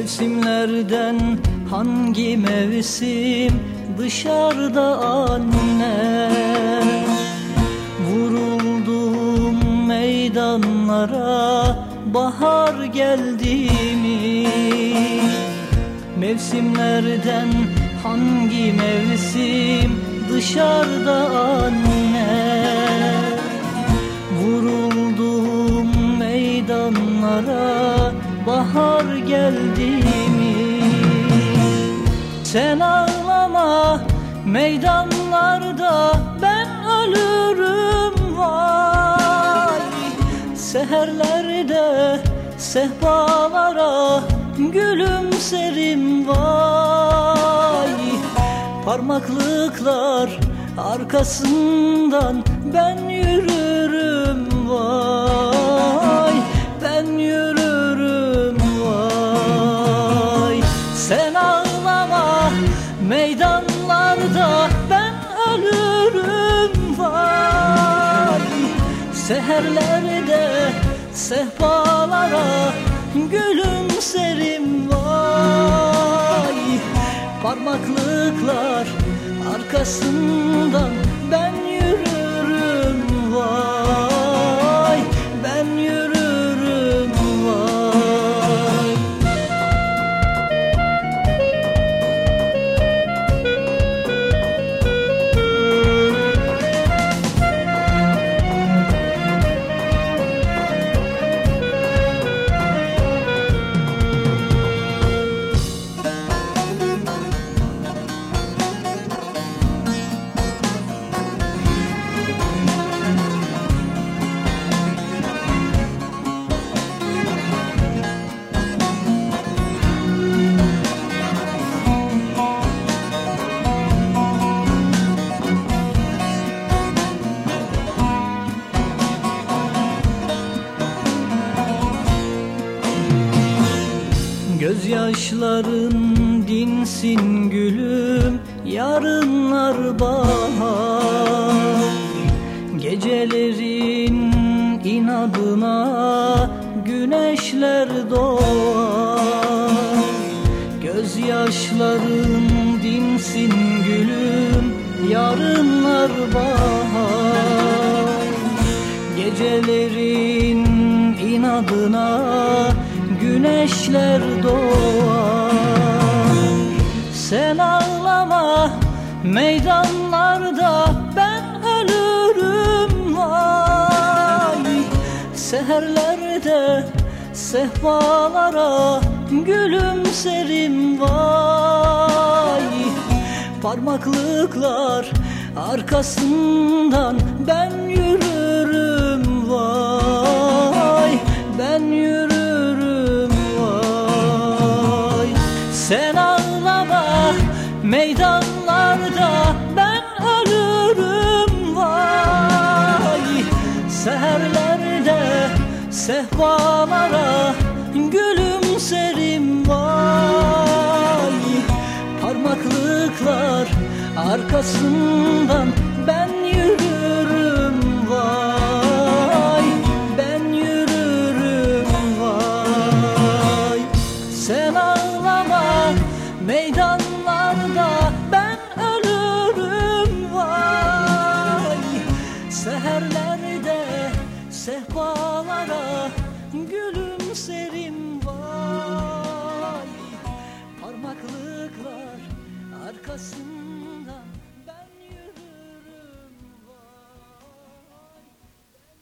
Mevsimlerden hangi mevsim dışarıda anne Vuruldum meydanlara bahar geldi mi? Mevsimlerden hangi mevsim dışarıda anne Sen ağlama meydanlarda ben ölürüm vay. Seherlerde sehpalara gülümserim vay. Parmaklıklar arkasından ben yürürüm vay. Ben yürürüm vay. Sen Seherlerde sehpalara gülümserim vay! Parmaklıklar arkasından ben Gözyaşların dinsin gülüm Yarınlar bahar. Gecelerin inadına Güneşler doğar. Gözyaşların dinsin gülüm Yarınlar bahar. Gecelerin inadına güneşler doğar. Sen ağlama meydanlarda ben ölürüm vay. Seherlerde sehpalara gülümserim vay. Parmaklıklar arkasından ben yürürüm meydanlarda ben ölürüm vay. Seherlerde sehpalara gülümserim vay. Parmaklıklar arkasından sehpalara gülümserim vay. Parmaklıklar arkasında